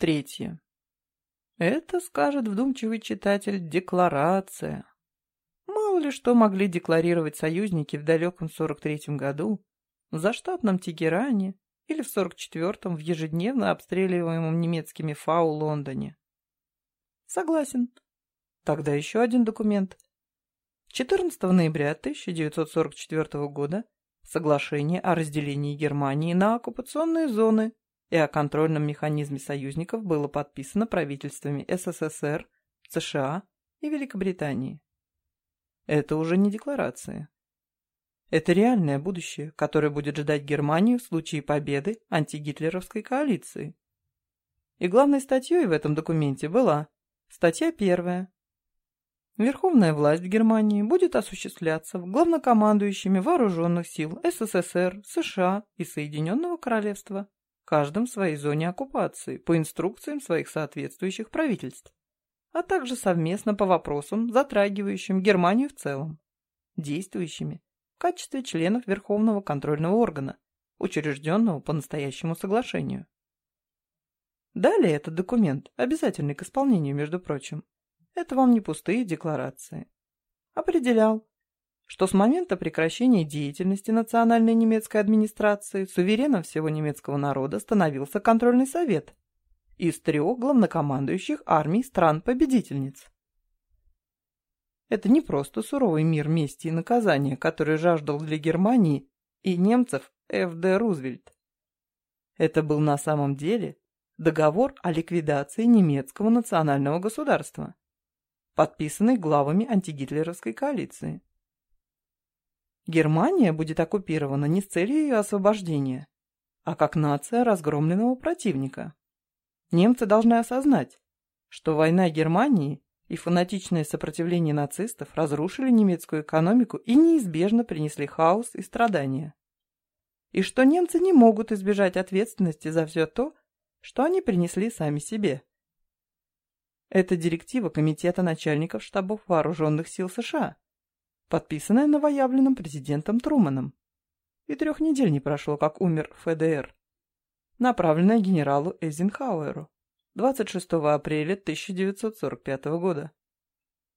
Третье. Это, скажет вдумчивый читатель, декларация. Мало ли что могли декларировать союзники в далеком 43-м году, в заштатном Тегеране или в 44-м в ежедневно обстреливаемом немецкими ФАУ Лондоне. Согласен. Тогда еще один документ. 14 ноября 1944 года соглашение о разделении Германии на оккупационные зоны и о контрольном механизме союзников было подписано правительствами СССР, США и Великобритании. Это уже не декларация. Это реальное будущее, которое будет ждать Германию в случае победы антигитлеровской коалиции. И главной статьей в этом документе была статья первая. Верховная власть Германии будет осуществляться главнокомандующими вооруженных сил СССР, США и Соединенного Королевства каждом в своей зоне оккупации, по инструкциям своих соответствующих правительств, а также совместно по вопросам, затрагивающим Германию в целом, действующими в качестве членов Верховного контрольного органа, учрежденного по настоящему соглашению. Далее этот документ, обязательный к исполнению, между прочим, это вам не пустые декларации. Определял, что с момента прекращения деятельности национальной немецкой администрации сувереном всего немецкого народа становился контрольный совет из трех главнокомандующих армий стран-победительниц. Это не просто суровый мир мести и наказания, который жаждал для Германии и немцев Ф.Д. Рузвельт. Это был на самом деле договор о ликвидации немецкого национального государства, подписанный главами антигитлеровской коалиции. Германия будет оккупирована не с целью ее освобождения, а как нация разгромленного противника. Немцы должны осознать, что война Германии и фанатичное сопротивление нацистов разрушили немецкую экономику и неизбежно принесли хаос и страдания. И что немцы не могут избежать ответственности за все то, что они принесли сами себе. Это директива Комитета начальников штабов вооруженных сил США – подписанное новоявленным президентом Труманом. И трех недель не прошло, как умер ФДР, направленное генералу Эйзенхауэру 26 апреля 1945 года.